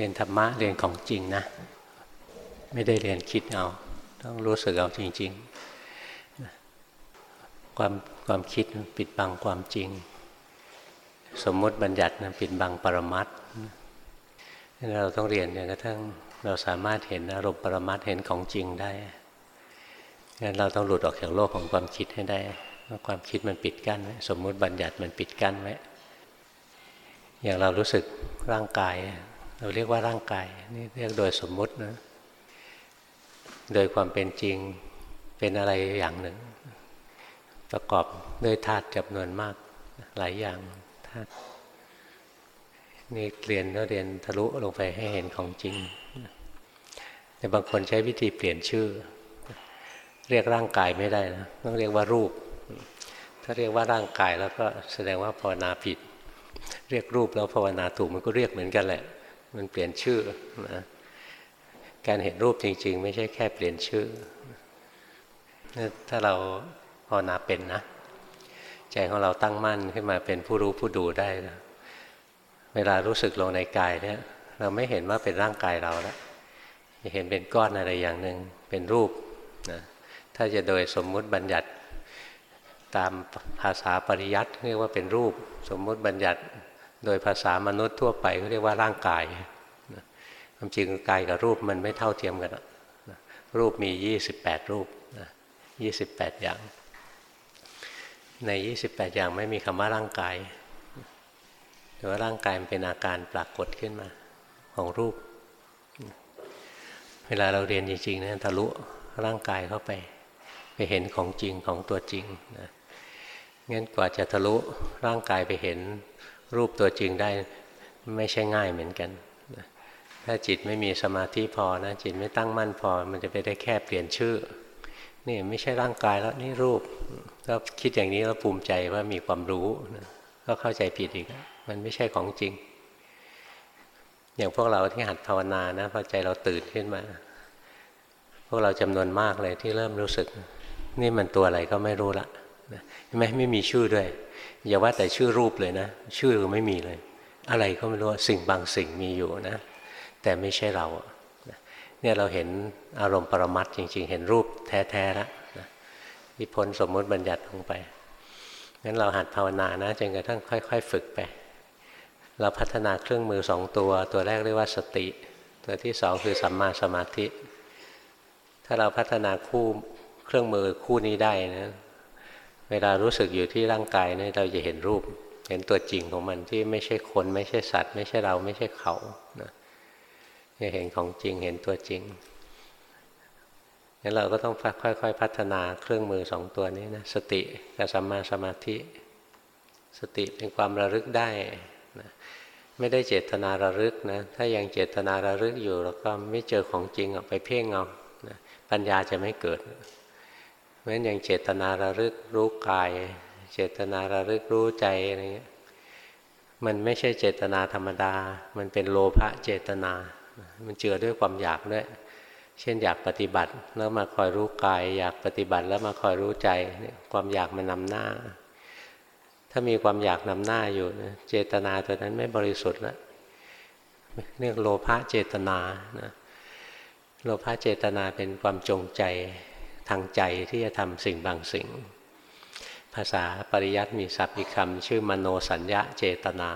รียนธรรมะเรียนของจริงนะ ไม่ได้เรียนคิดเอา ต้องรู้สึกเอาจริง ๆ ความความคิดปิดบังความจริง สมมติบัญญัตินะปิดบังปรมัตเราต้องเรียนจนกระทั่งเราสามารถเห็นอารมณ์ปรมัตเห็นของจริงได้งั้นเราต้องหลุดออกจากโลกของความคิดให้ได้ว่าความคิดมันปิดกั้นสมมุติบัญญัติมันปิดกั้นไว้อย่างเรารู้สึกร่างกาย เราเรียกว่าร่างกายนี่เรียกโดยสมมุตินะ โดยความเป็นจริงเป็นอะไรอย่างหนึ่ง ประกอบด้วยธาตุจำนวนมากหลายอย่างธาตุนี่เรียนก็เรียนทะลุลงไปให้เห็นของจริงแต่บางคนใช้วิธีเปลี่ยนชื่อ เรียกร่างกายไม่ได้นะต้องเรียกว่ารูป ถ้าเรียกว่าร่างกายแล้วก็แสดงว่าภาวนาผิด เรียกรูปแล้วภาวนาถูกมันก็เรียกเหมือนกันแหละ มันเปลี่ยนชื่อนะการเห็นรูปจริง ๆ ไม่ใช่แค่เปลี่ยนชื่อ ถ้าเราภาวนาเป็นนะ ใจของเราตั้งมั่นขึ้นมาเป็นผู้รู้ผู้ดูได้นะเวลารู้สึกลงในกายเนี่ย เราไม่เห็นว่าเป็นร่างกายเราแล้วจะเห็นเป็นก้อนอะไรอย่างหนึ่งเป็นรูปนะถ้าจะโดยสมมุติบัญญัติตามภาษาปริยัติเรียกว่าเป็นรูป สมมุติบัญญัติ โดยภาษามนุษย์ทั่วไปเขาเรียกว่าร่างกายความจริงกายกับรูปมันไม่เท่าเทียมกันรูปมี 28 รูป28 อย่าง ใน 28 อย่างไม่มีคำว่าร่างกายแต่ว่าร่างกายมันเป็นอาการปรากฏขึ้นมาของรูป เวลาเราเรียนจริงๆนะทะลุร่างกายเข้าไป ไปเห็นของจริงของตัวจริงนะงั้นกว่าจะทะลุร่างกายไปเห็น รูปตัวจริงได้ไม่ใช่ง่ายเหมือนกันถ้าจิตไม่มีสมาธิพอนะจิตไม่ตั้งมั่นพอ มันจะไปได้แค่เปลี่ยนชื่อ นี่ไม่ใช่ร่างกายแล้วนี่รูปก็คิดอย่างนี้แล้วภูมิใจว่ามีความรู้นะก็เข้าใจผิดอีก มันไม่ใช่ของจริง อย่างพวกเราที่หัดภาวนานะพอใจเราตื่นขึ้นมา พวกเราจำนวนมากเลยที่เริ่มรู้สึก นี่มันตัวอะไรก็ไม่รู้ละ ไม่ไม่มีชื่อด้วย อย่าว่าแต่ชื่อรูปเลยนะ ชื่อไม่มีเลย อะไรก็ไม่รู้สิ่งบางสิ่งมีอยู่นะ แต่ไม่ใช่เราเนี่ยเราเห็นอารมณ์ปรมัตจริง ๆ เห็นรูปแท้ๆแล้วที่พ้นสมมติบัญญัติลงไปงั้นเราหัดภาวนานะจนกระทั่งค่อย ๆ ฝึกไป เราพัฒนาเครื่องมือสองตัว ตัวแรกเรียกว่าสติ ตัวที่สองคือสัมมาสมาธิ ถ้าเราพัฒนาคู่เครื่องมือคู่นี้ได้นะ เวลารู้สึกอยู่ที่ร่างกายเนี่ยเราจะเห็นรูป เห็นตัวจริงของมันที่ไม่ใช่คน ไม่ใช่สัตว์ ไม่ใช่เราไม่ใช่เขานะจะเห็นของจริงเห็นตัวจริงงั้นเราก็ต้องค่อย ๆ พัฒนาเครื่องมือสองตัวนี้นะสติกับสัมมาสมาธิ สติเป็นความระลึกได้นะไม่ได้เจตนาระลึกนะถ้ายังเจตนาระลึกอยู่ แล้วก็ไม่เจอของจริงออกไปเพ่งเอานะปัญญาจะไม่เกิด เพราะฉะนั้นอยังเจตนาระลึกรู้กาย เจตนาระลึกรู้ใจอะไรเงี้ยมันไม่ใช่เจตนาธรรมดา มันเป็นโลภะเจตนา มันเจือด้วยความอยากด้วย เช่นอยากปฏิบัติแล้วมาคอยรู้กาย อยากปฏิบัติแล้วมาคอยรู้ใจ ความอยากมันนำหน้า ถ้ามีความอยากนำหน้าอยู่เจตนาตัวนั้นไม่บริสุทธิ์แล้วเรียกโลภะเจตนานะโลภะเจตนาเป็นความจงใจ ทางใจที่จะทำสิ่งบางสิ่ง ภาษาปริยัติมีศัพท์อีกคำชื่อมโนสัญญาเจตนา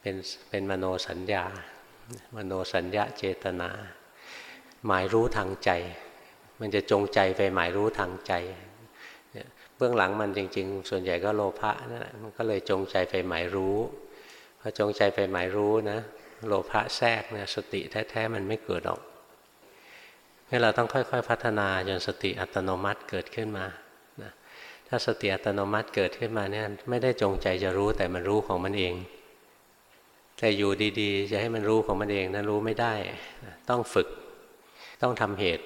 เป็นเป็นมโนสัญญา มโนสัญญาเจตนา หมายรู้ทางใจ มันจะจงใจไปหมายรู้ทางใจเบื้องหลังมันจริง ๆ ส่วนใหญ่ก็โลภะนั่นแหละมันก็เลยจงใจไปหมายรู้พอจงใจไปหมายรู้นะ โลภะแทรกนี่ยสติแท้ๆมันไม่เกิดหรอก นี่เราต้องค่อยๆ พัฒนาจนสติอัตโนมัติเกิดขึ้นมานะถ้าสติอัตโนมัติเกิดขึ้นมาเนี่ยไม่ได้จงใจจะรู้แต่มันรู้ของมันเอง แต่อยู่ดีๆ จะให้มันรู้ของมันเองนั้นรู้ไม่ได้ ต้องฝึก ต้องทำเหตุ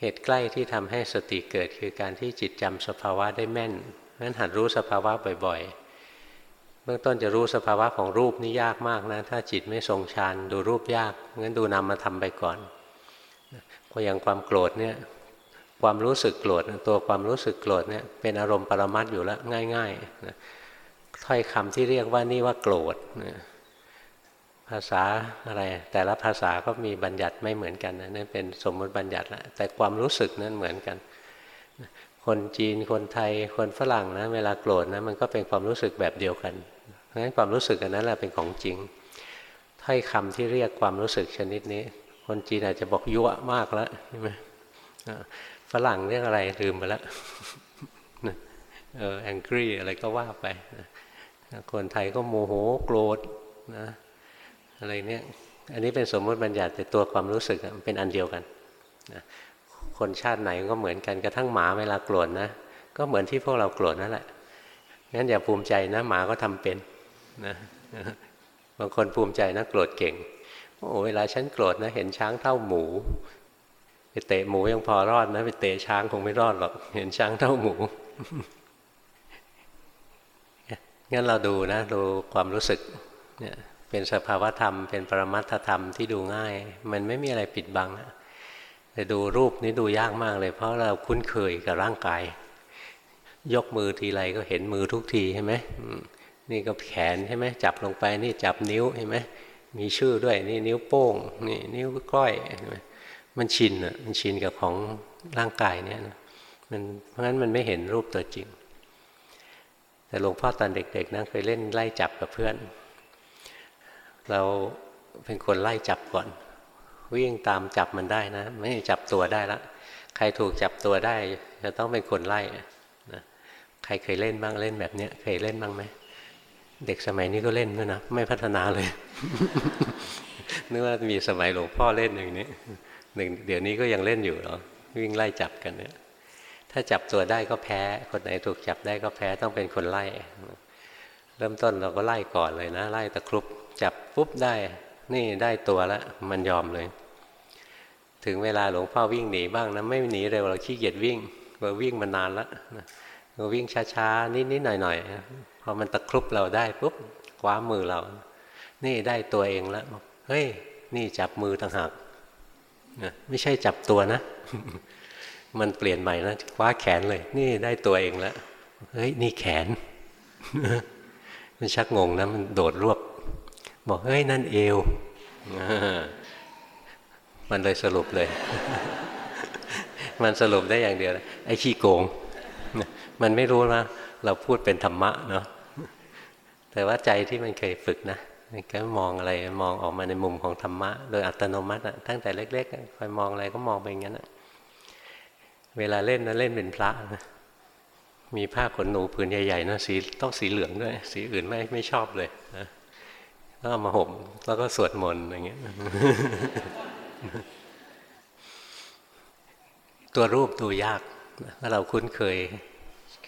เหตุใกล้ที่ทำให้สติเกิดคือการที่จิตจำสภาวะได้แม่นนั้นหัดรู้สภาวะบ่อยๆ เบื้องต้นจะรู้สภาวะของรูปนี่ยากมากนะ ถ้าจิตไม่ทรงฌานดูรูปยาก งั้นดูนามมาทำไปก่อน พออย่างความโกรธเนี่ยความรู้สึกโกรธตัวความรู้สึกโกรธเนี่ยเป็นอารมณ์ปรมัตอยู่แล้วง่ายๆนะถ้อยคำที่เรียกว่านี่ว่าโกรธนะภาษาอะไร แต่ละภาษาก็มีบัญญัติไม่เหมือนกันนะนั่นเป็นสมมติบัญญัติละแต่ความรู้สึกนั้นเหมือนกัน คนจีนคนไทยคนฝรั่งนะเวลาโกรธนะมันก็เป็นความรู้สึกแบบเดียวกันเพราะฉะนั้นความรู้สึกอันนั้นแหละเป็นของจริงถ้อยคำที่เรียกความรู้สึกชนิดนี้ คนจีนอาจจะบอกยั่วมากแล้วใช่ไหมฝรั่งเรียกอะไรลืมไปแล้วเออ angry อะไรก็ว่าไป คนไทยก็โมโหโกรธนะอะไรเนี้ยอันนี้เป็นสมมติบัญญัติแต่ตัวความรู้สึกมันเป็นอันเดียวกันนะคนชาติไหนก็เหมือนกันกระทั่งหมาเวลาโกรธนะ ก็เหมือนที่พวกเราโกรธนั่นแหละงั้นอย่าภูมิใจนะหมาก็ทำเป็นนะบางคนภูมิใจนะโกรธเก่ง โอ้เวลาฉันโกรธนะเห็นช้างเท่าหมู ไปเตะหมูยังพอรอดนะไปเตะช้างคงไม่รอดหรอก เห็นช้างเท่าหมูงั้นเราดูนะดูความรู้สึกเนี่ยเป็นสภาวธรรม เป็นปรมัตถธรรมที่ดูง่าย มันไม่มีอะไรปิดบังแต่ดูรูปนี้ดูยากมากเลย เพราะเราคุ้นเคยกับร่างกาย ยกมือทีไรก็เห็นมือทุกทีใช่ไหมนี่ก็แขนใช่ไหมจับลงไปนี่จับนิ้วใช่ไหม มีชื่อด้วยนี่นิ้วโป้งนี่นิ้วก้อย มันชินอะมันชินกับของร่างกายเนี่ยนะมันเพราะฉะนั้นมันไม่เห็นรูปตัวจริง แต่หลวงพ่อตอนเด็กๆนะเคยเล่นไล่จับกับเพื่อน เราเป็นคนไล่จับก่อน วิ่งตามจับมันได้นะ ไม่จับตัวได้ละใครถูกจับตัวได้จะต้องเป็นคนไล่นะใครเคยเล่นบ้างเล่นแบบเนี้ยเคยเล่นบ้างไหม เด็กสมัยนี้ก็เล่นด้วยนะไม่พัฒนาเลยนึกว่ามีสมัยหลวงพ่อเล่นอย่างนี้หนึ่งเดี๋ยวนี้ก็ยังเล่นอยู่เหรอวิ่งไล่จับกันเนี่ย ถ้าจับตัวได้ก็แพ้ คนไหนถูกจับได้ก็แพ้ต้องเป็นคนไล่ เริ่มต้นเราก็ไล่ก่อนเลยนะ ไล่ตะครุบจับปุ๊บได้ นี่ได้ตัวแล้วมันยอมเลย ถึงเวลาหลวงพ่อวิ่งหนีบ้างนะไม่หนีเร็วเราขี้เกียจวิ่งเราวิ่งมานานแล้วเราวิ่งช้าๆนิดๆหน่อยๆ อมันตะครุบเราได้ปุ๊บคว้ามือเรา นี่ได้ตัวเองแล้วเฮ้ย นี่จับมือต่างหากไม่ใช่จับตัวนะ มันเปลี่ยนใหม่นะคว้าแขนเลย นี่ได้ตัวเองแล้วเฮ้ย นี่แขน มันชักงงนะ มันโดดรวบ บอกเฮ้ย นั่นเอวมันเลยสรุปเลย มันสรุปได้อย่างเดียวไอ้ขี้โกง มันไม่รู้นะ เราพูดเป็นธรรมะเนาะ แต่ว่าใจที่มันเคยฝึกนะก็มองอะไรมองออกมาในมุมของธรรมะ โดยอัตโนมัติอะตั้งแต่เล็กๆคอยมองอะไรก็มองไปอย่างนั้นอะเวลาเล่นนะเล่นเป็นพระนะมีผ้าขนหนูผืนใหญ่ๆนะสีต้องสีเหลืองด้วย สีอื่นไม่ไม่ชอบเลยนะแล้วเอามาห่มแล้วก็สวดมนต์อย่างเงี้ยตัวรูปดูยากถ้าเราคุ้นเคย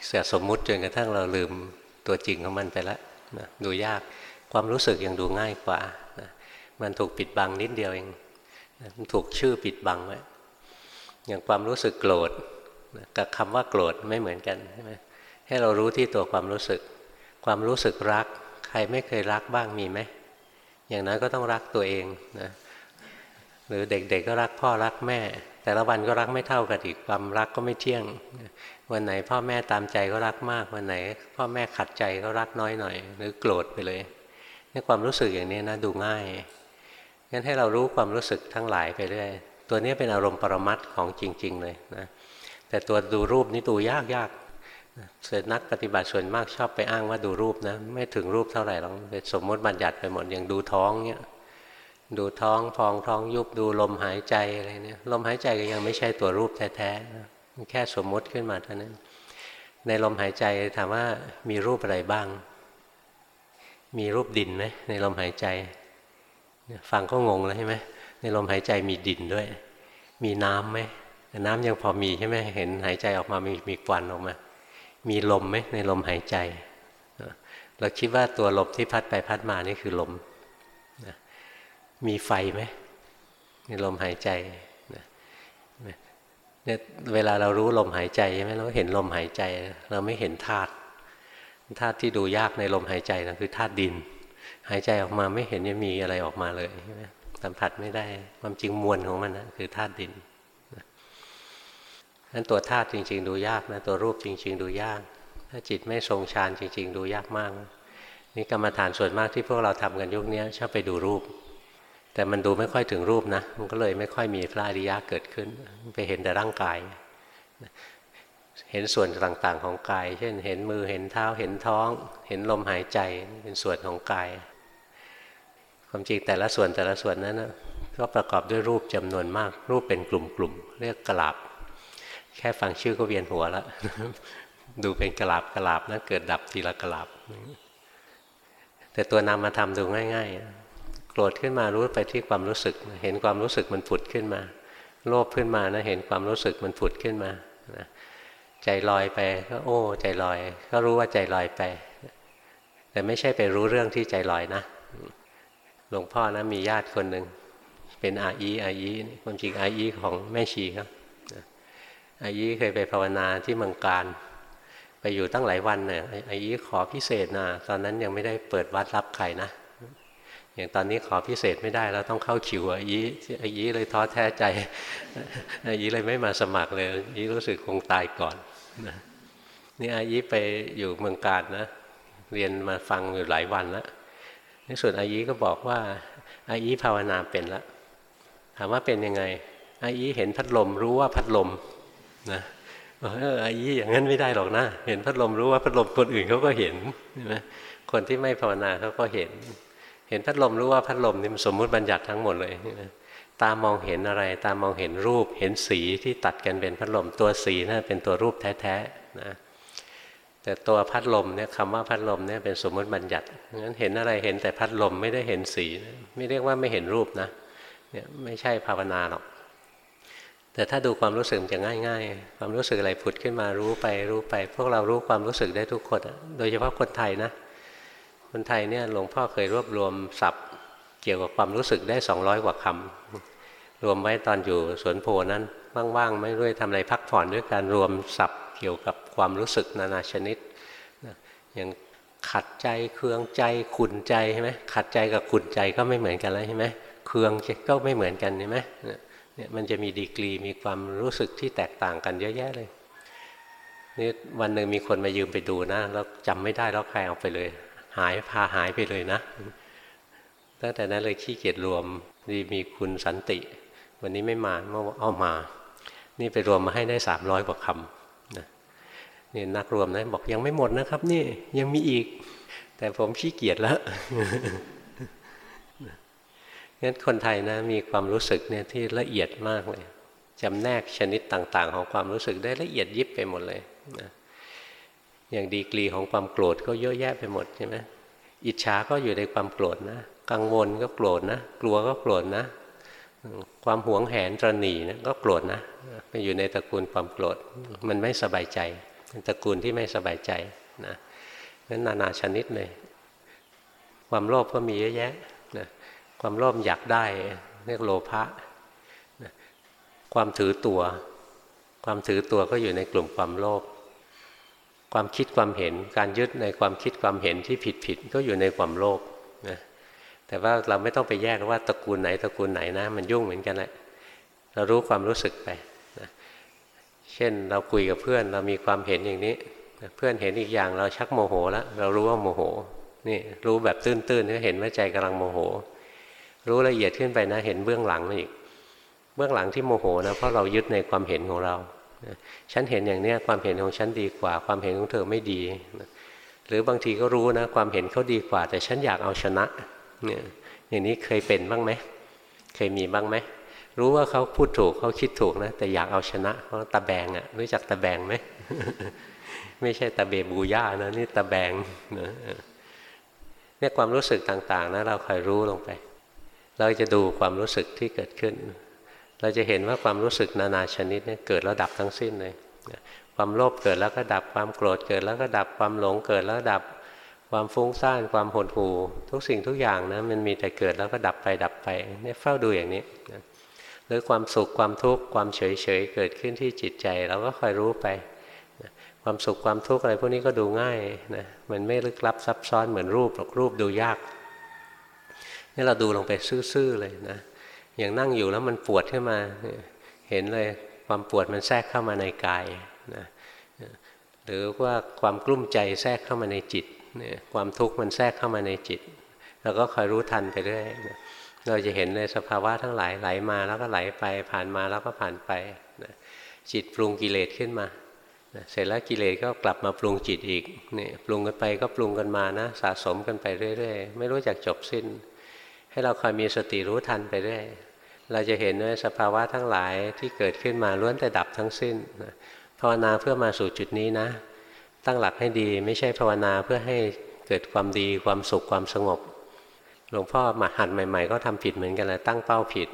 เสียสมมุติจนกระทั่งเราลืมตัวจริงของมันไปแล้ว นะดูยากความรู้สึกยังดูง่ายกว่านะมันถูกปิดบังนิดเดียวเองมันถูกชื่อปิดบังไว้อย่างความรู้สึกโกรธกับคำว่าโกรธไม่เหมือนกันใช่ไหมให้เรารู้ที่ตัวความรู้สึก ความรู้สึกรัก ใครไม่เคยรักบ้างมีไหมอย่างนั้นก็ต้องรักตัวเองนะ หรือเด็กๆก็รักพ่อรักแม่ แต่ละวันก็รักไม่เท่ากันอีกความรักก็ไม่เที่ยง วันไหนพ่อแม่ตามใจก็รักมาก วันไหน พ่อแม่ขัดใจก็รักน้อยหน่อย หรือโกรธไปเลยนี่ความรู้สึกอย่างนี้นะดูง่ายงั้นให้เรารู้ความรู้สึกทั้งหลายไปเรื่อยตัวนี้เป็นอารมณ์ปรมัตของจริง ๆ เลยนะแต่ตัวดูรูปนี่ดูยากยากเสนักปฏิบัติส่วนมากชอบไปอ้างว่าดูรูปนะ ไม่ถึงรูปเท่าไหร่หรอกเป็นสมมติบัญญัติไปหมดอย่างดูท้องเนี่ย ดูท้องพองท้องยุบดูลมหายใจอะไรเนี่ยลมหายใจก็ยังไม่ใช่ตัวรูปแท้ๆมันแค่สมมติขึ้นมาเท่านั้น ในลมหายใจถามว่ามีรูปอะไรบ้าง มีรูปดินไหมในลมหายใจฟังก็งงแล้วใช่ไหมในลมหายใจมีดินด้วย มีน้ำไหมน้ำยังพอมีใช่ไหมเห็นหายใจออกมามีมีควันออกมา มีลมไหมในลมหายใจเราคิดว่าตัวลมที่พัดไปพัดมานี่คือลม มีไฟไหมในลมหายใจเนี่ยเวลาเรารู้ลมหายใจใช่ไหมเราเห็นลมหายใจ เราไม่เห็นธาตุธาตุที่ดูยากในลมหายใจนะคือธาตุดิน หายใจออกมาไม่เห็นจะมีอะไรออกมาเลยใช่ไหมสัมผัสไม่ได้ความจริงมวลของมันนะคือธาตุดินนั้นตัวธาตุจริง ๆ ดูยากนะตัวรูปจริง ๆ ดูยาก ถ้าจิตไม่ทรงฌานจริง ๆ ดูยากมาก นี่กรรมฐานส่วนมากที่พวกเราทำกันยุคนี้ชอบไปดูรูป แต่มันดูไม่ค่อยถึงรูปนะ มันก็เลยไม่ค่อยมีพระอริยะเกิดขึ้น ไปเห็นแต่ร่างกาย เห็นส่วนต่างๆของกาย เช่น เห็นมือ เห็นเท้า เห็นท้อง เห็นลมหายใจ เป็นส่วนของกาย ความจริงแต่ละส่วนแต่ละส่วนนั้นนะก็ประกอบด้วยรูปจำนวนมาก รูปเป็นกลุ่มๆ เรียกกลาบ แค่ฟังชื่อก็เวียนหัวแล้ว ดูเป็นกลาบกลาบนะเกิดดับทีละกลาบ แต่ตัวนามาทำดูง่าย ๆ โกรธขึ้นมารู้ไปที่ความรู้สึก เห็นความรู้สึกมันผุดขึ้นมา โลภขึ้นมานะเห็นความรู้สึกมันผุดขึ้นมาใจลอยไปก็โอ้ ใจลอย ก็รู้ว่าใจลอยไป แต่ไม่ใช่ไปรู้เรื่องที่ใจลอยนะหลวงพ่อนะมีญาติคนหนึ่งเป็นอาอีอาอีความจริงอาอีของแม่ชีครับอาอีเคยไปภาวนาที่เมืองการ ไปอยู่ตั้งหลายวันเนี่ยอาอีขอพิเศษนะตอนนั้นยังไม่ได้เปิดวัดรับใครนะ อย่างตอนนี้ขอพิเศษไม่ได้แล้วต้องเข้าคิวอาอีอาอีเลยท้อแท้ใจอาอีเลยไม่มาสมัครเลยอาอีรู้สึกคงตายก่อนนี่อาอีไปอยู่เมืองการนะ เรียนมาฟังอยู่หลายวันแล้วในส่วนอายีก็บอกว่าอายีภาวนาเป็นแล้วถามว่าเป็นยังไงอายีเห็นพัดลมรู้ว่าพัดลมนะเอออายีอย่างนั้นไม่ได้หรอกนะเห็นพัดลมรู้ว่าพัดลมคนอื่นเขาก็เห็นใช่ไหมคนที่ไม่ภาวนาเขาก็เห็น เห็นพัดลมรู้ว่าพัดลมนี่มันสมมุติบัญญัติทั้งหมดเลยตามองเห็นอะไร ตามองเห็นรูป เห็นสีที่ตัดกันเป็นพัดลม ตัวสีนะ่ะเป็นตัวรูปแท้ๆนะแต่ตัวพัดลมเนี่ยคำว่าพัดลมเนี่ยเป็นสมมติบัญญัติงั้นเห็นอะไรเห็นแต่พัดลมไม่ได้เห็นสีไม่เรียกว่าไม่เห็นรูปนะเนี่ยไม่ใช่ภาวนาหรอก แต่ถ้าดูความรู้สึกจะง่ายๆ ความรู้สึกอะไรผุดขึ้นมารู้ไปรู้ไป พวกเรารู้ความรู้สึกได้ทุกคนโดยเฉพาะคนไทยนะ คนไทยเนี่ยหลวงพ่อเคยรวบรวมศัพท์เกี่ยวกับความรู้สึกได้ 200 กว่าคำรวมไว้ตอนอยู่สวนโพนั้นว่างๆไม่รู้ทำอะไรพักผ่อนด้วยการรวมศัพท์เกี่ยวกับความรู้สึกนานาชนิดอย่างขัดใจเคืองใจขุนใจใช่ไหมขัดใจกับขุนใจก็ไม่เหมือนกันแล้วใช่ไหมเคืองก็ไม่เหมือนกันใช่ไหมเนี่ยมันจะมีดีกรีมีความรู้สึกที่แตกต่างกันเยอะแยะเลยนี่วันหนึ่งมีคนมายืมไปดูนะแล้วจำไม่ได้แล้วใครเอาไปเลยายพาหายไปเลยนะตั้งแต่นั้นเลยขี้เกียจรวมดีมีคุณสันติ วันนี้ไม่มาเมื่อเอามา นี่ไปรวมมาให้ได้สามร้อยกว่าคำนี่นักรวมนะบอกยังไม่หมดนะครับ นี่ยังมีอีก แต่ผมขี้เกียจแล้วงั้นคนไทยนะมีความรู้สึกเนี่ยที่ละเอียดมากเลยจำแนกชนิดต่าง ๆ ของความรู้สึกได้ละเอียดยิบไปหมดเลยนะ อย่างดีกรีของความโกรธก็เยอะแยะไปหมดใช่ไหมอิจฉาก็อยู่ในความโกรธนะ กังวลก็โกรธนะ กลัวก็โกรธนะ ความหวงแหนตรณีนะก็โกรธนะไปอยู่ในตระกูลความโกรธ มันไม่สบายใจ เป็นตระกูลที่ไม่สบายใจนะนั้นนานาชนิดเลย ความโลภก็มีเยอะแยะนะความโลภอยากได้เรียกโลภะนะความถือตัว ความถือตัวก็อยู่ในกลุ่มความโลภ ความคิดความเห็นการยึดในความคิดความเห็นที่ผิดผิดก็อยู่ในความโลภนะแต่ว่าเราไม่ต้องไปแยกว่าตระกูลไหนตระกูลไหนนะ มันยุ่งเหมือนกันแหละเรารู้ความรู้สึกไปเช่นเราคุยกับเพื่อนเรามีความเห็นอย่างนี้ เพื่อนเห็นอีกอย่างเราชักโมโหแล้วเรารู้ว่าโมโหนี่รู้แบบตื้นๆก็เห็นว่าใจกำลังโมโห รู้ละเอียดขึ้นไปนะ เห็นเบื้องหลังอีก เบื้องหลังที่โมโหนะเพราะเรายึดในความเห็นของเรา ฉันเห็นอย่างเนี้ยความเห็นของฉันดีกว่า ความเห็นของเธอไม่ดี หรือบางทีก็รู้นะ ความเห็นเขาดีกว่า แต่ฉันอยากเอาชนะเนี่ยอย่างนี้เคยเป็นบ้างไหมเคยมีบ้างไหมรู้ว่าเขาพูดถูกเขาคิดถูกนะ แต่อยากเอาชนะเพราะตะแบงอะ รู้จักตะแบงไหมไม่ใช่ตะเบบูย่านะนี่ตะแบงเนี่ยความรู้สึกต่างๆนะเราคอยรู้ลงไป เราจะดูความรู้สึกที่เกิดขึ้น เราจะเห็นว่าความรู้สึกนานาชนิดเนี่ยเกิดแล้วดับทั้งสิ้นเลยความโลภเกิดแล้วก็ดับความโกรธเกิดแล้วก็ดับความหลงเกิดแล้วดับความฟุ้งซ่านความหดหู่ทุกสิ่งทุกอย่างนะมันมีแต่เกิดแล้วก็ดับไปดับไปเนี่ยเฝ้าดูอย่างนี้นะหรือความสุขความทุกข์ความเฉยเฉยเกิดขึ้นที่จิตใจเราก็คอยรู้ไปความสุขความทุกข์อะไรพวกนี้ก็ดูง่ายนะมันไม่ลึกลับซับซ้อนเหมือนรูปหรอกรูปดูยากนี่เราดูลงไปซื่อๆเลยนะ อย่างนั่งอยู่แล้วมันปวดขึ้นมา เห็นเลยความปวดมันแทรกเข้ามาในกายนะหรือว่าความกลุ้มใจแทรกเข้ามาในจิตเนี่ยความทุกข์มันแทรกเข้ามาในจิตเราก็คอยรู้ทันไปเรื่อยเราจะเห็นในสภาวะทั้งหลายไหลมาแล้วก็ไหลไปผ่านมาแล้วก็ผ่านไปนะจิตปรุงกิเลสขึ้นมานะเสร็จแล้วกิเลสก็กลับมาปรุงจิตอีกนี่ปรุงกันไปก็ปรุงกันมานะสะสมกันไปเรื่อย ๆ ไม่รู้จักจบสิ้น ให้เราคอยมีสติรู้ทันไปเรื่อย เราจะเห็นว่าสภาวะทั้งหลายที่เกิดขึ้นมาล้วนแต่ดับทั้งสิ้นภาวนาเพื่อมาสู่จุดนี้นะ ตั้งหลักให้ดีไม่ใช่ภาวนาเพื่อให้เกิดความดีความสุขความสงบ หลวงพ่อมาหัดใหม่ๆ ก็ทำผิดเหมือนกันเลยตั้งเป้าผิด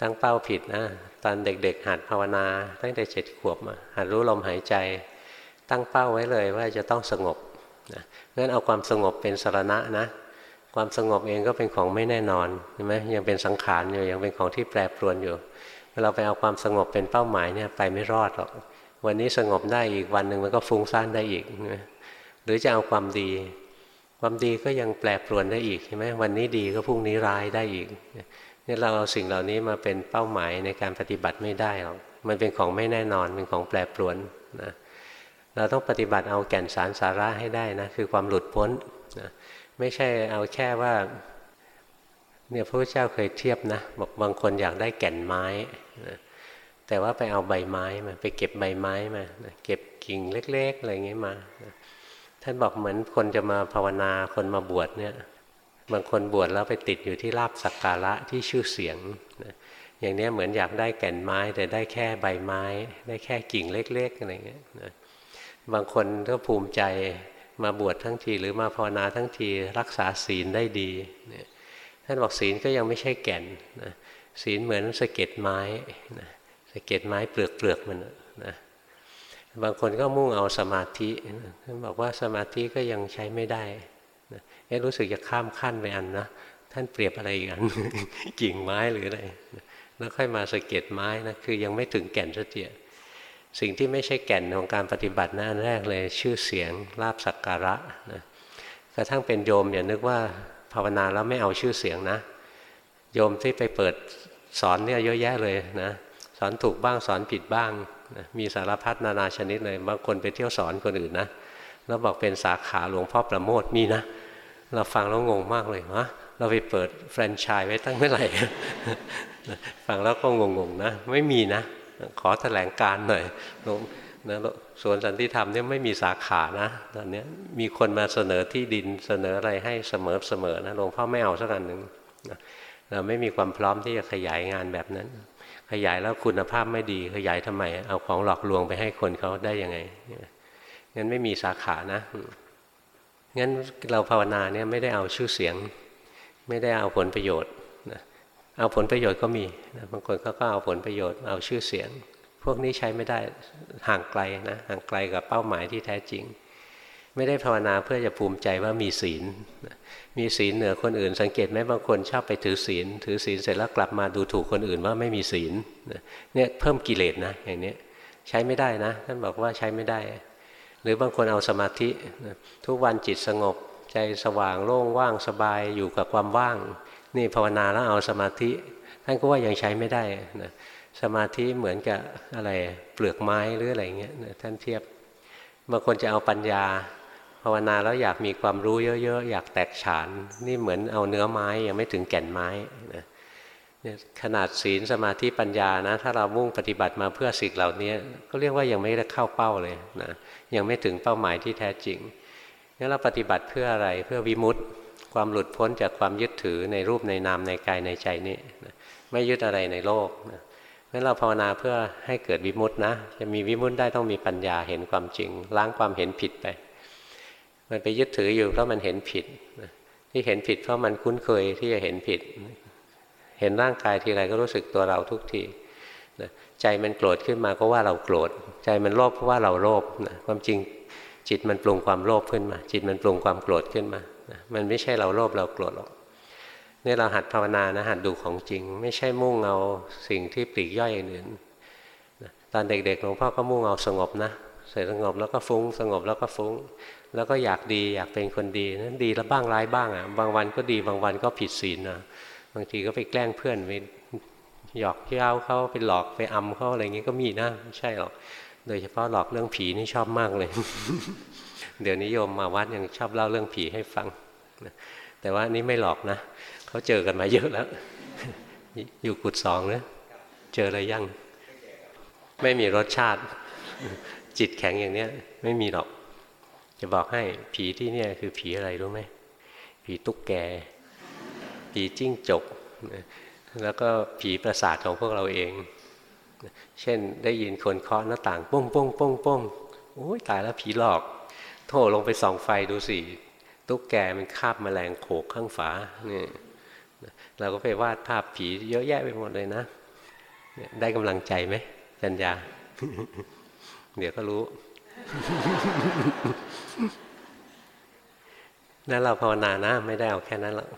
ตั้งเป้าผิดนะตอนเด็กๆ หัดภาวนา ตั้งแต่เจ็ดขวบมาหัดรู้ลมหายใจ ตั้งเป้าไว้เลยว่าจะต้องสงบนะงั้นเอาความสงบเป็นสารณะนะ ความสงบเองก็เป็นของไม่แน่นอนใช่ไหมยังเป็นสังขารอยู่ยังเป็นของที่แปรปรวนอยู่เราไปเอาความสงบเป็นเป้าหมายเนี่ยไปไม่รอดหรอกวันนี้สงบได้อีกวันหนึ่งมันก็ฟุ้งซ่านได้อีกหรือจะเอาความดี ความดีก็ยังแปรปรวนได้อีกใช่ไหมวันนี้ดีก็พรุ่งนี้ร้ายได้อีกนี่เราเอาสิ่งเหล่านี้มาเป็นเป้าหมายในการปฏิบัติไม่ได้หรอกมันเป็นของไม่แน่นอนเป็นของแปรปรวนนะเราต้องปฏิบัติเอาแก่นสารสาระให้ได้นะคือความหลุดพ้นนะ ไม่ใช่เอาแค่ว่า เนี่ยพระพุทธเจ้าเคยเทียบนะบอกบางคนอยากได้แก่นไม้แต่ว่าไปเอาใบไม้มา ไปเก็บใบไม้มาเก็บกิ่งเล็ก ๆ อะไรเงี้ยมา ท่านบอกเหมือนคนจะมาภาวนาคนมาบวชเนี่ย บางคนบวชแล้วไปติดอยู่ที่ลาบสักการะที่ชื่อเสียงนะอย่างนี้เหมือนอยากได้แก่นไม้ แต่ได้แค่ใบไม้ ได้แค่กิ่งเล็ก ๆ อะไรเงี้ยนะบางคนก็ภูมิใจ มาบวชทั้งทีหรือมาภาวนาทั้งทีรักษาศีลได้ดีเนี่ยท่านบอกศีลก็ยังไม่ใช่แก่นนะศีลเหมือนสะเก็ดไม้นะสะเก็ดไม้เปลือกเปลือกมันนะบางคนก็มุ่งเอาสมาธิท่านบอกว่าสมาธิก็ยังใช้ไม่ได้เอ๊รู้สึกจะข้ามขั้นไปอันนะท่านเปรียบอะไรอีกอันกิ่งไม้หรืออะไรแล้วค่อยมาสะเก็ดไม้นะคือยังไม่ถึงแก่นสักที สิ่งที่ไม่ใช่แก่นของการปฏิบัติหนะอันแรกเลยชื่อเสียงลาบสักการะนะกระทั่งเป็นโยมอย่านึกว่าภาวนาแล้วไม่เอาชื่อเสียงนะ โยมที่ไปเปิดสอนเนี่ยเยอะแยะเลยนะสอนถูกบ้างสอนผิดบ้างมีสารพัดนานาชนิดเลยบางคนไปเที่ยวสอนคนอื่นนะแล้วบอกเป็นสาขาหลวงพ่อประโมทมีนะ เราฟังแล้วงงมากเลยวะเราไปเปิดแฟรนไชส์ไว้ตั้งเมื่อไหร่ ฟังแล้วก็งงๆนะ ไม่มีนะ ขอแถลงการหน่อยนะสวนสันติธรรมเนี่ยไม่มีสาขานะตอนนี้มีคนมาเสนอที่ดินเสนออะไรให้เสมอเสมอนะหลวงพ่อไม่เอาสักอันหนึ่งเราไม่มีความพร้อมที่จะขยายงานแบบนั้น ขยายแล้วคุณภาพไม่ดีขยายทำไม เอาของหลอกลวงไปให้คนเขาได้ยังไงงั้นไม่มีสาขานะงั้นเราภาวนาเนี่ยไม่ได้เอาชื่อเสียง ไม่ได้เอาผลประโยชน์ เอาผลประโยชน์ก็มีบางคนเขาก็เอาผลประโยชน์เอาชื่อเสียง พวกนี้ใช้ไม่ได้ห่างไกลนะห่างไกลกับเป้าหมายที่แท้จริง ไม่ได้ภาวนาเพื่อจะภูมิใจว่ามีศีล มีศีลเหนือคนอื่น สังเกตไหมบางคนชอบไปถือศีล ถือศีลเสร็จแล้วกลับมาดูถูกคนอื่นว่าไม่มีศีลเนี่ยเพิ่มกิเลสนะอย่างนี้ใช้ไม่ได้นะท่านบอกว่าใช้ไม่ได้ หรือบางคนเอาสมาธิทุกวันจิตสงบใจสว่างโล่งว่างสบายอยู่กับความว่าง นี่ภาวนาแล้วเอาสมาธิท่านก็ว่ายังใช้ไม่ได้นะสมาธิเหมือนกับอะไรเปลือกไม้หรืออะไรเงี้ยท่านเทียบบางคนจะเอาปัญญา ภาวนาแล้วอยากมีความรู้เยอะๆ อยากแตกฉาน นี่เหมือนเอาเนื้อไม้ยังไม่ถึงแก่นไม้นะขนาดศีลสมาธิปัญญานะ ถ้าเรามุ่งปฏิบัติมาเพื่อสิ่งเหล่านี้ก็เรียกว่ายังไม่ได้เข้าเป้าเลยนะยังไม่ถึงเป้าหมายที่แท้จริงงั้นเราปฏิบัติเพื่ออะไรเพื่อวิมุตติ ความหลุดพ้นจากความยึดถือในรูปในนามในกายในใจนี่นะไม่ยึดอะไรในโลกนะงั้นเราภาวนาเพื่อให้เกิดวิมุตตินะ จะมีวิมุตติได้ต้องมีปัญญาเห็นความจริง ล้างความเห็นผิดไป มันไปยึดถืออยู่เพราะมันเห็นผิดที่เห็นผิดเพราะมันคุ้นเคยที่จะเห็นผิด เห็นร่างกายทีไรก็รู้สึกตัวเราทุกทีใจมันโกรธขึ้นมาก็ว่าเราโกรธ ใจมันโลภเพราะว่าเราโลภความจริงจิตมันปรุงความโลภขึ้นมา จิตมันปรุงความโกรธขึ้นมา มันไม่ใช่เราโลภเราโกรธหรอกนี่เราหัดภาวนานะหัดดูของจริง ไม่ใช่มุ่งเอาสิ่งที่ปลีกย่อยอื่นตอนเด็กๆหลวงพ่อก็มุ่งเอาสงบนะสงบแล้วก็ฟุ้ง สงบแล้วก็ฟุ้ง แล้วก็อยากดีอยากเป็นคนดีนั้นดีแล้วบ้างร้ายบ้างอะบางวันก็ดีบางวันก็ผิดศีลนะบางทีก็ไปแกล้งเพื่อนไปหยอกเย้าเขาไปหลอกไปอำเขาอะไรเงี้ยก็มีนะไม่ใช่หรอกโดยเฉพาะหลอกเรื่องผีนี่ชอบมากเลย เดี๋ยวนี้โยมมาวัดยังชอบเล่าเรื่องผีให้ฟัง แต่ว่านี่ไม่หลอกนะเขาเจอกันมาเยอะแล้ว อยู่กุดสองเนะเจออะไรยัง ไม่มีรสชาติ จิตแข็งอย่างเนี้ย ไม่มีหรอก จะบอกให้ผีที่เนี่ยคือผีอะไรรู้ไหมผีตุ๊กแก ผีจิ้งจก แล้วก็ผีประสาทของพวกเราเอง เช่นได้ยินคนเคาะหน้าต่างป้งป้งป้งป้งโอ้ยตายแล้วผีหลอก โถลงไปส่องไฟดูสิตุ๊กแกมันคาบแมลงโขกข้างฝาเนี่ยเราก็ไปวาดภาพผีเยอะแยะไปหมดเลยนะ ได้กำลังใจไหมจัญญา เดี๋ยวก็รู้ นั่นเราภาวนานะ ไม่ได้เอาแค่นั้นหรอก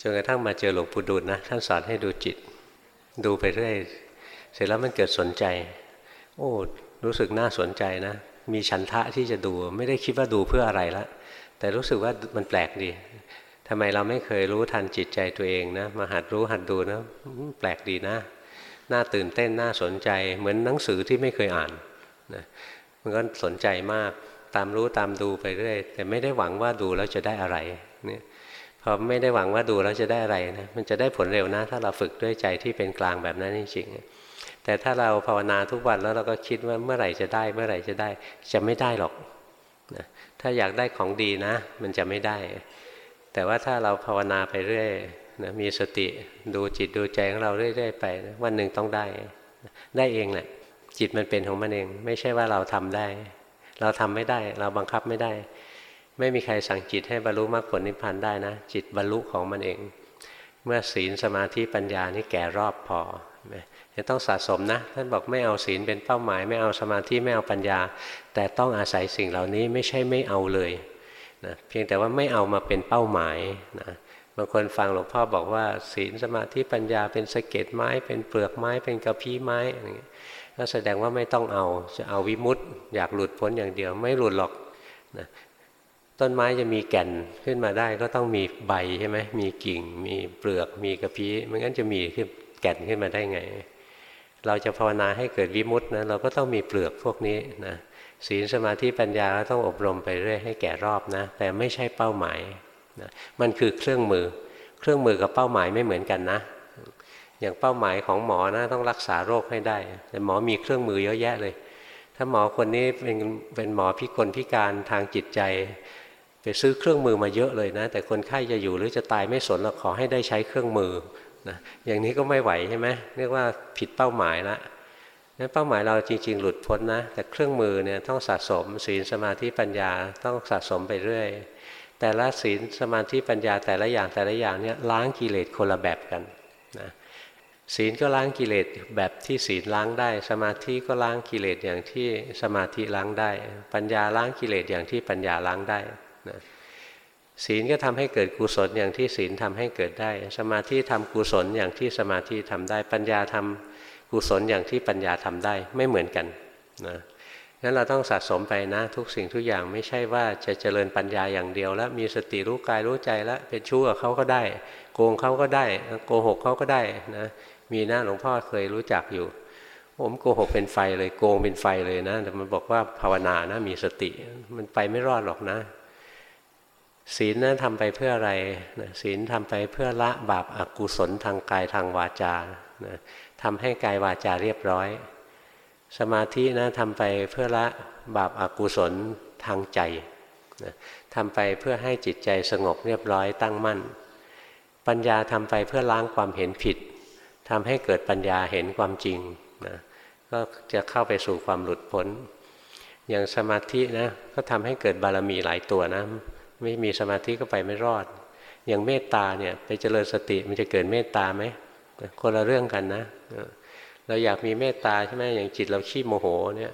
จนกระทั่งมาเจอหลวงปู่ดูลนะ ท่านสอนให้ดูจิต ดูไปเรื่อย เสร็จแล้วมันเกิดสนใจ โอ้ รู้สึกน่าสนใจนะ มีฉันทะที่จะดูไม่ได้คิดว่าดูเพื่ออะไรละ แต่รู้สึกว่ามันแปลกดีทำไมเราไม่เคยรู้ทันจิตใจตัวเองนะมาหัดรู้หัดดูนะแปลกดีนะน่าตื่นเต้นน่าสนใจ เหมือนหนังสือที่ไม่เคยอ่านนะมันก็สนใจมากตามรู้ตามดูไปเรื่อยแต่ไม่ได้หวังว่าดูแล้วจะได้อะไรเนี่ยพอไม่ได้หวังว่าดูแล้วจะได้อะไรนะมันจะได้ผลเร็วนะ ถ้าเราฝึกด้วยใจที่เป็นกลางแบบนั้นจริงๆ แต่ถ้าเราภาวนาทุกวันแล้วเราก็คิดว่าเมื่อไหร่จะได้ เมื่อไหร่จะได้จะไม่ได้หรอกนะถ้าอยากได้ของดีนะ มันจะไม่ได้ แต่ว่าถ้าเราภาวนาไปเรื่อยนะมีสติดูจิตดูใจของเราเรื่อยๆไปนะวันหนึ่งต้องได้ได้เองแหละจิตมันเป็นของมันเอง ไม่ใช่ว่าเราทำได้ เราทำไม่ได้ เราบังคับไม่ได้ ไม่มีใครสั่งจิตให้บรรลุมรรคผลนิพพานได้นะ จิตบรรลุของมันเอง เมื่อศีลสมาธิปัญญานี่แก่รอบพอ จะต้องสะสมนะ ท่านบอกไม่เอาศีลเป็นเป้าหมาย ไม่เอาสมาธิไม่เอาปัญญา แต่ต้องอาศัยสิ่งเหล่านี้ไม่ใช่ไม่เอาเลยนะเพียงแต่ว่าไม่เอามาเป็นเป้าหมายนะบางคนฟังหลวงพ่อบอกว่า ศีลสมาธิปัญญาเป็นสะเก็ดไม้ เป็นเปลือกไม้เป็นกระพี้ไม้อะไรเงี้ยก็แสดงว่าไม่ต้องเอาจะเอาวิมุตต์อยากหลุดพ้นอย่างเดียวไม่หลุดหรอกนะต้นไม้จะมีแก่นขึ้นมาได้ก็ต้องมีใบใช่ไหมมีกิ่ง มีเปลือกมีกระพี้ไม่งั้นจะมีขึ้นแก่นขึ้นมาได้ไง เราจะภาวนาให้เกิดวิมุตต์นะเราก็ต้องมีเปลือกพวกนี้นะศีลสมาธิปัญญาต้องอบรมไปเรื่อยให้แก่รอบนะ แต่ไม่ใช่เป้าหมายนะมันคือเครื่องมือ เครื่องมือกับเป้าหมายไม่เหมือนกันนะ อย่างเป้าหมายของหมอนะต้องรักษาโรคให้ได้ แต่หมอมีเครื่องมือเยอะแยะเลย ถ้าหมอคนนี้เป็นเป็นหมอพิกลพิการทางจิตใจ ไปซื้อเครื่องมือมาเยอะเลยนะ แต่คนไข้จะอยู่หรือจะตายไม่สนเราขอให้ได้ใช้เครื่องมือ นะอย่างนี้ก็ไม่ไหวใช่ไหมเรียกว่าผิดเป้าหมายละนั้นเป้าหมายเราจริง ๆ หลุดพ้นนะ แต่เครื่องมือเนี่ยต้องสะสมศีลสมาธิปัญญาต้องสะสมไปเรื่อย แต่ละศีลสมาธิปัญญาแต่ละอย่างแต่ละอย่างเนี่ยล้างกิเลสคนละแบบกันนะศีลก็ล้างกิเลสแบบที่ศีลล้างได้ สมาธิก็ล้างกิเลสอย่างที่สมาธิล้างได้ ปัญญาล้างกิเลสอย่างที่ปัญญาล้างได้นะ ศีลก็ทำให้เกิดกุศลอย่างที่ศีลทำให้เกิดได้ สมาธิทำกุศลอย่างที่สมาธิทำได้ ปัญญาทำกุศลอย่างที่ปัญญาทำได้ไม่เหมือนกันนะงั้นเราต้องสะสมไปนะ ทุกสิ่งทุกอย่างไม่ใช่ว่าจะเจริญปัญญาอย่างเดียว แล้วมีสติรู้กายรู้ใจแล้วเป็นชั่วเขาก็ได้ โกงเขาก็ได้โกหกเขาก็ได้นะมีนะหลวงพ่อเคยรู้จักอยู่ ผมโกหกเป็นไฟเลยโกงเป็นไฟเลยนะแต่มันบอกว่าภาวนานะมีสติมันไปไม่รอดหรอกนะ ศีลนั้นทำไปเพื่ออะไรนะศีลทำไปเพื่อละบาปอากุศลทางกายทางวาจานะทำให้กายวาจาเรียบร้อย สมาธินะทำไปเพื่อละบาปอากุศลทางใจนะทำไปเพื่อให้จิตใจสงบเรียบร้อยตั้งมั่น ปัญญาทำไปเพื่อล้างความเห็นผิดทำให้เกิดปัญญาเห็นความจริงนะก็จะเข้าไปสู่ความหลุดพ้น อย่างสมาธินะก็ทำให้เกิดบารมีหลายตัวนะ ไม่มีสมาธิก็ไปไม่รอด อย่างเมตตาเนี่ยไปเจริญสติมันจะเกิดเมตตาไหมคนละเรื่องกันนะ เราอยากมีเมตตาใช่ไหมอย่างจิตเราขี้โมโหเนี่ย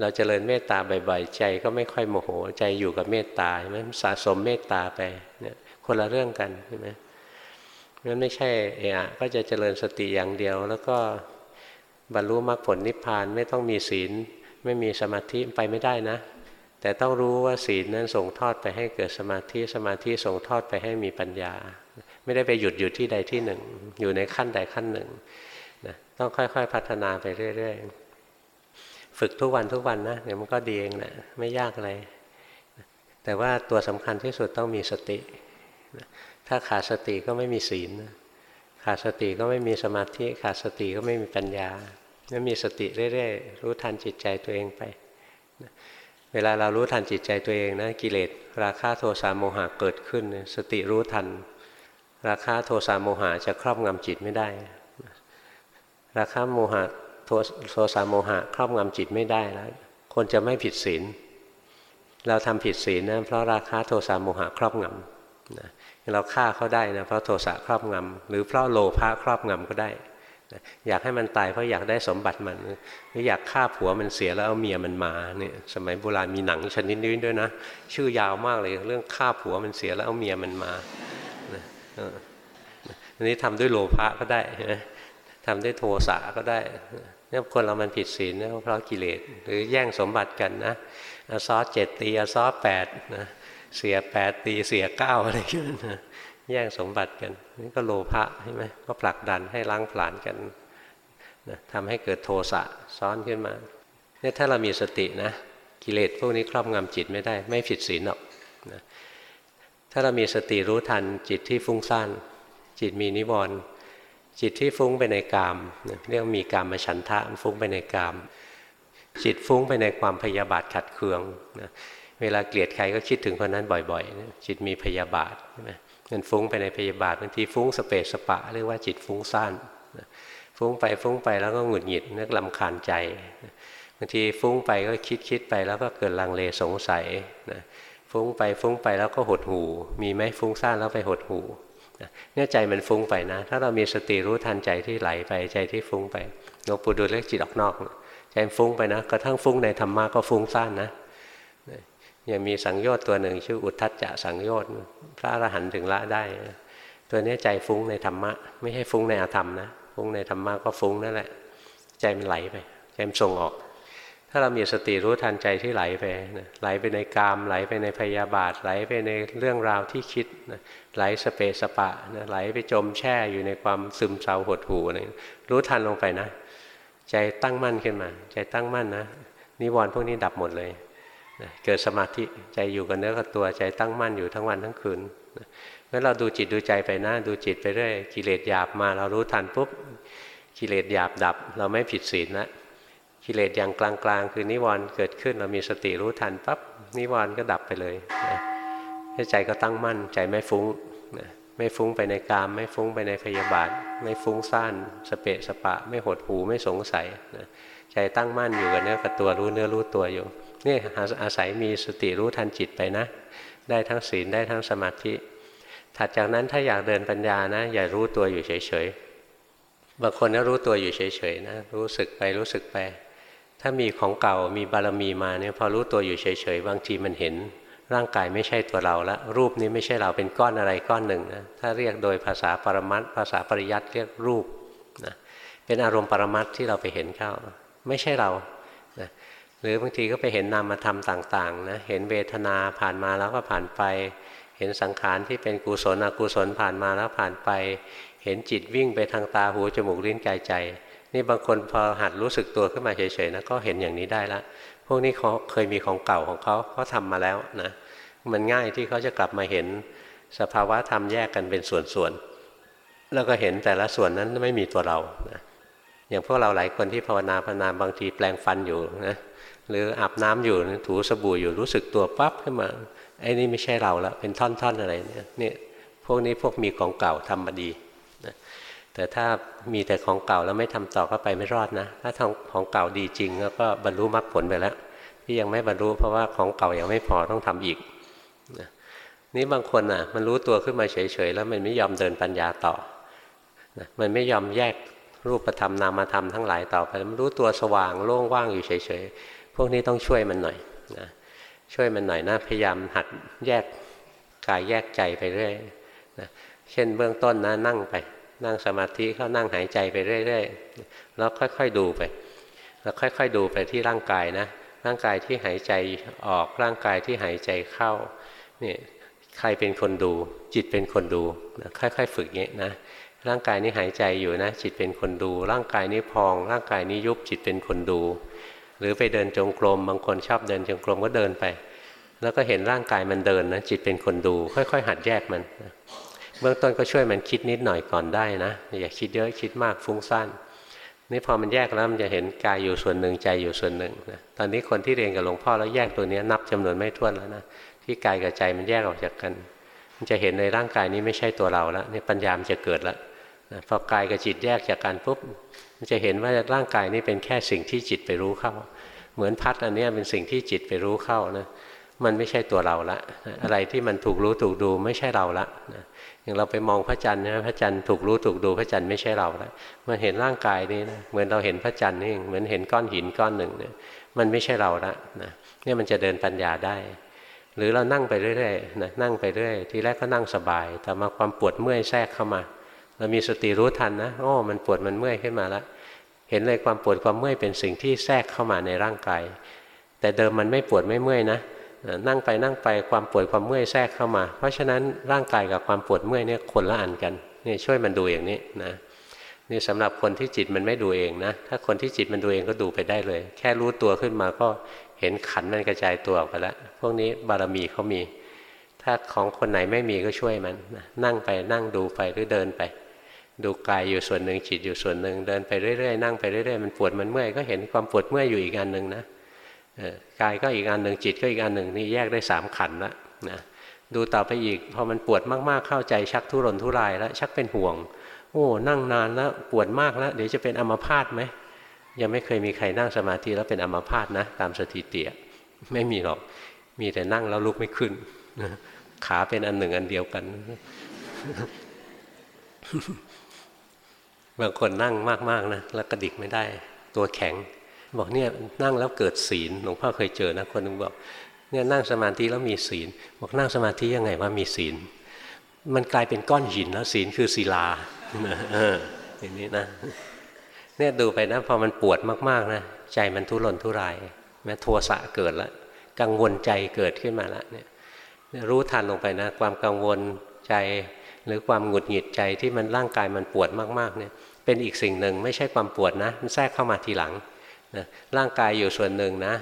เราจเจริญเมตตาบ่อยๆใจก็ไม่ค่อยโมโหใจอยู่กับเมตตาใช่ไหมสะสมเมตตาไปเนี่ยคนละเรื่องกันใช่ไหมงั้นไม่ใช่เอะก็จะเจริญสติอย่างเดียว แล้วก็บรรลุมรรคผลนิพพานไม่ต้องมีศีล ไม่มีสมาธิไปไม่ได้นะ แต่ต้องรู้ว่าศีลนั้นส่งทอดไปให้เกิดสมาธิสมาธิส่งทอดไปให้มีปัญญา ไม่ได้ไปหยุดอยู่ที่ใดที่หนึ่ง อยู่ในขั้นใดขั้นหนึ่งนะต้องค่อยๆ พัฒนาไปเรื่อย ๆ ฝึกทุกวันทุกวันนะเดี๋ยวมันก็ดีเองแหละไม่ยากอะไรแต่ว่าตัวสำคัญที่สุดต้องมีสติ ถ้าขาดสติก็ไม่มีศีล ขาดสติก็ไม่มีสมาธิ ขาดสติก็ไม่มีปัญญาไม่มีสติเรื่อยๆ รู้ทันจิตใจตัวเองไป เวลาเรารู้ทันจิตใจตัวเองนะกิเลสราคะโทสะโมหะเกิดขึ้น สติรู้ทัน ราคะโทสะโมหะจะครอบงำจิตไม่ได้ ราคะโมหะโทสะโมหะครอบงำจิตไม่ได้แล้วคนจะไม่ผิดศีลเราทำผิดศีลนะเพราะราคะโทสะโมหะครอบงำนะเราฆ่าเขาได้นะเพราะโทสะครอบงำหรือเพราะโลภะครอบงำก็ได้ อยากให้มันตายเพราะอยากได้สมบัติมันหรืออยากฆ่าผัวมันเสียแล้วเอาเมียมันมาเนี่ยสมัยโบราณมีหนังชนิดนี้ด้วยนะ ชื่อยาวมากเลยเรื่องฆ่าผัวมันเสียแล้วเอาเมียมันมาอันนี้ทำด้วยโลภะก็ได้ทำด้วยโทสะก็ได้เนี่ยคนเรามันผิดศีลเพราะกิเลสหรือแย่งสมบัติกันนะอซอเจ็ดตีอซอแปดนะเสียแปดตีเสียเก้าอะไรอย่างเงี้ย แย่งสมบัติกันนี่ก็โลภะใช่ไหมก็ผลักดันให้ล้างผลาญกันนะทำให้เกิดโทสะซ้อนขึ้นมาเนี่ยถ้าเรามีสตินะกิเลสพวกนี้ครอบงำจิตไม่ได้ ไม่ผิดศีลหรอกนะถ้าเรามีสติรู้ทันจิตที่ฟุ้งซ่านจิตมีนิวรณ์จิตที่ฟุ้งไปในกามเรียกมีกามมาฉันทะฟุ้งไปในกาม จิตฟุ้งไปในความพยาบาทขัดเคืองนะเวลาเกลียดใครก็คิดถึงคนนั้นบ่อยๆ จิตมีพยาบาทใช่ไหม มันฟุ้งไปในพยาบาทบางทีฟุ้งสเปสสปะเรียกว่าจิตฟุ้งซ่านฟุ้งไปฟุ้งไปแล้วก็หงุดหงิดนึกลำคาญใจบางทีฟุ้งไปก็คิดคิดไปแล้วก็เกิดลังเลสงสัยนะฟุ้งไปฟุ้งไปแล้วก็หดหูมีไหมฟุ้งซ่านแล้วไปหดหูเนี่ยใจมันฟุ้งไปนะ ถ้าเรามีสติรู้ทันใจที่ไหลไปใจที่ฟุ้งไปหลวงปู่ดูลเรียกจิตออกนอก ใจฟุ้งไปนะกระทั่งฟุ้งในธรรมะก็ฟุ้งซ่านนะ ยังมีสังโยชน์ตัวหนึ่ง ชื่ออุทธัจจะสังโยชน์พระอรหันต์ถึงละได้ ตัวนี้ใจฟุ้งในธรรมะ ไม่ใช่ฟุ้งในอาธรรมนะฟุ้งในธรรมะก็ฟุ้งนั่นแหละ ใจมันไหลไปใจมันส่งออก ถ้าเรามีสติรู้ทันใจที่ไหลไปไหลไปในกาม ไหลไปในพยาบาท ไหลไปในเรื่องราวที่คิดไหลสเปสปะไหลไปจมแช่อยู่ในความซึมเศร้าหดหู่อะไรรู้ทันลงไปนะ ใจตั้งมั่นขึ้นมา ใจตั้งมั่นนะนิวรณ์พวกนี้ดับหมดเลย เกิดสมาธิใจอยู่กับเนื้อกับตัวใจตั้งมั่นอยู่ทั้งวันทั้งคืนเมื่อเราดูจิตดูใจไปนะดูจิตไปเรื่อยกิเลสหยาบมาเรารู้ทันปุ๊บกิเลสหยาบดับ เราไม่ผิดศีลนะกิเลสอย่างกลางๆ คือนิวรณ์เกิดขึ้นเรามีสติรู้ทันปั๊บนิวรณ์ก็ดับไปเลยนะใจก็ตั้งมั่นใจไม่ฟุ้งนะ ไม่ฟุ้งไปในกาม ไม่ฟุ้งไปในพยาบาท ไม่ฟุ้งซ่านสเปะสปะ ไม่หดหูไม่สงสัยนะใจตั้งมั่นอยู่กับเนื้อกับตัวรู้เนื้อรู้ตัวอยู่นี่อาศัยมีสติรู้ทันจิตไปนะ ได้ทั้งศีลได้ทั้งสมาธิ ถัดจากนั้นถ้าอยากเดินปัญญานะ อย่ารู้ตัวอยู่เฉยๆบางคนก็รู้ตัวอยู่เฉยๆนะรู้สึกไปรู้สึกไป ถ้ามีของเก่ามีบารมีมาเนี่ยพอรู้ตัวอยู่เฉยๆบางทีมันเห็น ร่างกายไม่ใช่ตัวเราละรูปนี้ไม่ใช่เราเป็นก้อนอะไรก้อนหนึ่งนะถ้าเรียกโดยภาษาปรมัตภาษาปริยัติเรียกรูปนะเป็นอารมณ์ปรมัตที่เราไปเห็นเข้า ไม่ใช่เราหรือบางทีก็ไปเห็นนามธรรมต่างๆนะเห็นเวทนาผ่านมาแล้วก็ผ่านไป เห็นสังขารที่เป็นกุศลอกุศลผ่านมาแล้วผ่านไป เห็นจิตวิ่งไปทางตาหูจมูกลิ้นกายใจ นี่บางคนพอหัดรู้สึกตัวขึ้นมาเฉยๆนะก็เห็นอย่างนี้ได้ละ วกนี้เขาเคยมีของเก่าของเขาเขาทำมาแล้วนะมันง่ายที่เขาจะกลับมาเห็นสภาวะธรรมแยกกันเป็นส่วนๆแล้วก็เห็นแต่ละส่วนนั้นไม่มีตัวเรานะอย่างพวกเราหลายคนที่ภาวนาภาวนาบางทีแปลงฟันอยู่นะหรืออาบน้ำอยู่ถูสบู่อยู่รู้สึกตัวปั๊บขึ้นมาไอ้นี่ไม่ใช่เราละเป็นท่อนๆอะไรเนี่ยนี่พวกนี้พวกมีของเก่าทำมาดีนะ แต่ถ้ามีแต่ของเก่าแล้วไม่ทำต่อก็ไปไม่รอดนะ ถ้าทำของเก่าดีจริงแล้วก็บรรลุมรรคผลไปแล้ว ที่ยังไม่บรรลุเพราะว่าของเก่ายังไม่พอต้องทำอีกนี่บางคนอะ มันรู้ตัวขึ้นมาเฉยๆแล้วมันไม่ยอมเดินปัญญาต่อมันไม่ยอมแยกรูปธรรมนามธรรมทั้งหลายต่อไปมันรู้ตัวสว่างโล่งว่างอยู่เฉยๆพวกนี้ต้องช่วยมันหน่อยนะช่วยมันหน่อยนะพยายามหัดแยกกายแยกใจไปเรื่อยนะเช่นเบื้องต้นนะนั่งไป นั่งสมาธิเขานั่งหายใจไปเรื่อยๆแล้วค่อยๆดูไป แล้วค่อยๆดูไปที่ร่างกายนะ ร่างกายที่หายใจออกร่างกายที่หายใจเข้านี่ใครเป็นคนดู จิตเป็นคนดูค่อยๆ ฝึกเงี้ยนะร่างกายนี้หายใจอยู่นะ จิตเป็นคนดู ร่างกายนี้พอง ร่างกายนี้ยุบจิตเป็นคนดู หรือไปเดินจงกรมบางคนชอบเดินจงกรมก็เดินไป แล้วก็เห็นร่างกายมันเดินนะจิตเป็นคนดู ค่อย ๆ หัดแยกมัน เบื้องต้นก็ช่วยมันคิดนิดหน่อยก่อนได้นะอย่าคิดเยอะคิดมากฟุ้งซ่านนี่พอมันแยกแล้วมันจะเห็นกายอยู่ส่วนหนึ่งใจอยู่ส่วนหนึ่งนะตอนนี้คนที่เรียนกับหลวงพ่อแล้วแยกตัวนี้นับจำนวนไม่ถ้วนแล้วนะที่กายกับใจมันแยกออกจากกัน มันจะเห็นในร่างกายนี้ไม่ใช่ตัวเราแล้วนี่ปัญญามจะเกิดแล้วนะพอกายกับจิตแยกจากกันปุ๊บมันจะเห็นว่าร่างกายนี้เป็นแค่สิ่งที่จิตไปรู้เข้า เหมือนพัดอันนี้เป็นสิ่งที่จิตไปรู้เข้านะมันไม่ใช่ตัวเราละ อะไรที่มันถูกรู้ถูกดูไม่ใช่เราละนะ อย่างเราไปมองพระจันทร์นะพระจันทร์ถูกรู้ถูกดูพระจันทร์ไม่ใช่เราและมันเห็นร่างกายนี้นะเหมือนเราเห็นพระจันทร์นี่เหมือนเห็นก้อนหินก้อนหนึ่งเนี่ยมันไม่ใช่เราละนะเนี่ยมันจะเดินปัญญาได้ หรือเรานั่งไปเรื่อยๆนะนั่งไปเรื่อยทีแรกก็นั่งสบาย แต่มาความปวดเมื่อยแทรกเข้ามา เรามีสติรู้ทันนะโอ้มันปวดมันเมื่อยขึ้นมาแล้วเห็นเลยความปวดความเมื่อยเป็นสิ่งที่แทรกเข้ามาในร่างกายแต่เดิมมันไม่ปวดไม่เมื่อยนะ นั่งไปนั่งไปความปวดความเมื่อยแทรกเข้ามา เพราะฉะนั้นร่างกายกับความปวดเมื่อยเนี่ยคนละอันกันนี่ช่วยมันดูอย่างนี้นะนี่สำหรับคนที่จิตมันไม่ดูเองนะถ้าคนที่จิตมันดูเองก็ดูไปได้เลย แค่รู้ตัวขึ้นมาก็เห็นขันมันกระจายตัวออกไปแล้วพวกนี้บารมีเขามี ถ้าของคนไหนไม่มีก็ช่วยมันนะนั่งไปนั่งดูไปหรือเดินไป ดูกายอยู่ส่วนหนึ่งจิตอยู่ส่วนหนึ่งเดินไปเรื่อยๆนั่งไปเรื่อยๆมันปวดมันเมื่อยก็เห็นความปวดเมื่อยอยู่อีกอันหนึ่งนะ กายก็อีกอันหนึ่งจิตก็อีกอันหนึ่งนี่แยกได้สามขันละนะดูต่อไปอีกพอมันปวดมากๆเข้าใจชักทุรนทุรายแล้วชักเป็นห่วง โอ้นั่งนานแล้วปวดมากแล้วเดี๋ยวจะเป็นอัมพาตไหมยังไม่เคยมีใครนั่งสมาธิแล้วเป็นอัมพาตนะ ตามสถิติไม่มีหรอกมีแต่นั่งแล้วลุกไม่ขึ้นขาเป็นอันหนึ่งอันเดียวกัน บางคนนั่งมากๆนะแล้วกระดิกไม่ได้ ตัวแข็ง บอกเนี่ยนั่งแล้วเกิดศีลหลวงพ่อเคยเจอนะคนนึงบอกเนี่ยนั่งสมาธิแล้วมีศีล บอกนั่งสมาธิยังไงว่ามีศีล มันกลายเป็นก้อนหินแล้วศีลคือศิลาเอออย่างนี้นะเนี่ยดูไปนะพอมันปวดมากๆนะใจมันทุรนทุรายแม้โทสะเกิดแล้วกังวลใจเกิดขึ้นมาแล้วเนี่ยรู้ทันลงไปนะ ความกังวลใจ หรือความหงุดหงิดใจที่มันร่างกายมันปวดมากๆเนี่ยเป็นอีกสิ่งหนึ่งไม่ใช่ความปวดนะ มันแทรกเข้ามาทีหลัง นะร่างกายอยู่ส่วนหนึ่งนะ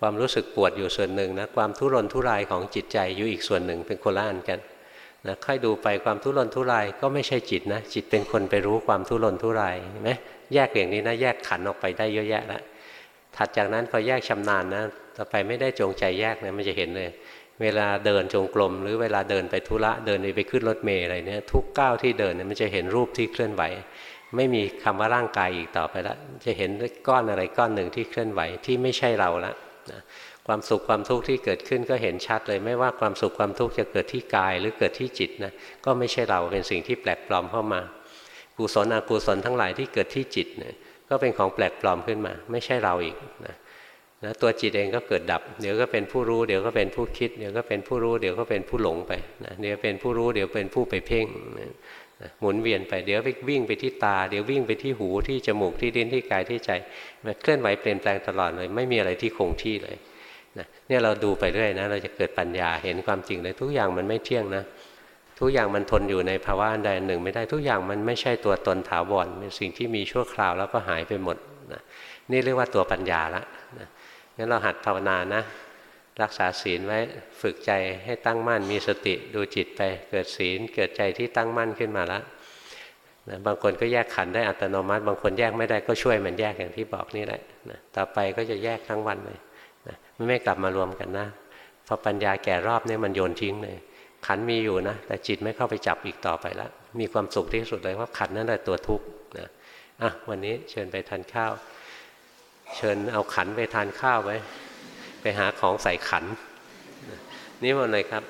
ความรู้สึกปวดอยู่ส่วนหนึ่งนะความทุรนทุรายของจิตใจอยู่อีกส่วนหนึ่งเป็นคนละอันกันนะค่อยดูไปความทุรนทุรายก็ไม่ใช่จิตนะจิตเป็นคนไปรู้ความทุรนทุรายเห็นไหมแยกอย่างนี้นะแยกขันออกไปได้เยอะแยะแล้วถัดจากนั้นพอแยกชำนาญนะต่อไปไม่ได้จงใจแยกนะมันจะเห็นเลยเวลาเดินจงกรมหรือเวลาเดินไปธุระเดินไปขึ้นรถเมล์อะไรเนี่ยทุกก้าวที่เดินเนี่ยมันจะเห็นรูปที่เคลื่อนไหว ไม่มีคำว่าร่างกายอีกต่อไปแล้วจะเห็นก้อนอะไรก้อนหนึ่งที่เคลื่อนไหวที่ไม่ใช่เราละนะความสุขความทุกข์ที่เกิดขึ้นก็เห็นชัดเลย ไม่ว่าความสุขความทุกข์จะเกิดที่กายหรือเกิดที่จิตนะก็ไม่ใช่เราเป็นสิ่งที่แปลกปลอมเข้ามา กุศลอกุศลทั้งหลายที่เกิดที่จิตเนี่ยก็เป็นของแปลกปลอมขึ้นมา ไม่ใช่เราอีกนะนะตัวจิตเองก็เกิดดับ เดี๋ยวก็เป็นผู้รู้เดี๋ยวก็เป็นผู้คิด เดี๋ยวก็เป็นผู้รู้เดี๋ยวก็เป็นผู้หลงไปนะเดี๋ยวเป็นผู้รู้เดี๋ยวเป็นผู้ไปเพ่งนะ หมุนเวียนไปเดี๋ยวไปวิ่งไปที่ตา เดี๋ยววิ่งไปที่หูที่จมูกที่ลิ้นที่กายที่ใจมันเคลื่อนไหวเปลี่ยนแปลงตลอดเลย ไม่มีอะไรที่คงที่เลยนะเนี่ยเราดูไปเรื่อยนะเราจะเกิดปัญญาเห็นความจริงเลยทุกอย่างมันไม่เที่ยงนะ ทุกอย่างมันทนอยู่ในภาวะใดหนึ่ง ไม่ได้ทุกอย่างมันไม่ใช่ตัวตนถาวรเป็นสิ่งที่มีชั่วคราวแล้วก็หายไปหมดนะนี่เรียกว่าตัวปัญญาละนะงั้นเราหัดภาวนานะ รักษาศีลไว้ฝึกใจให้ตั้งมั่นมีสติดูจิตไป เกิดศีลเกิดใจที่ตั้งมั่นขึ้นมาแล้วนะบางคนก็แยกขันได้อัตโนมัติ บางคนแยกไม่ได้ก็ช่วยมันแยกอย่างที่บอกนี่แหละนะต่อไปก็จะแยกทั้งวันเลยนะไม่ไม่กลับมารวมกันนะพอปัญญาแก่รอบนี่มันโยนทิ้งเลยขันมีอยู่นะ แต่จิตไม่เข้าไปจับอีกต่อไปแล้วมีความสุขที่สุดเลยว่าขันนั่นแหละตัวทุกข์นะอะวันนี้เชิญไปทานข้าว เชิญเอาขันไปทานข้าวไว้ ไปหาของใส่ขันนี่วันอะไรครับ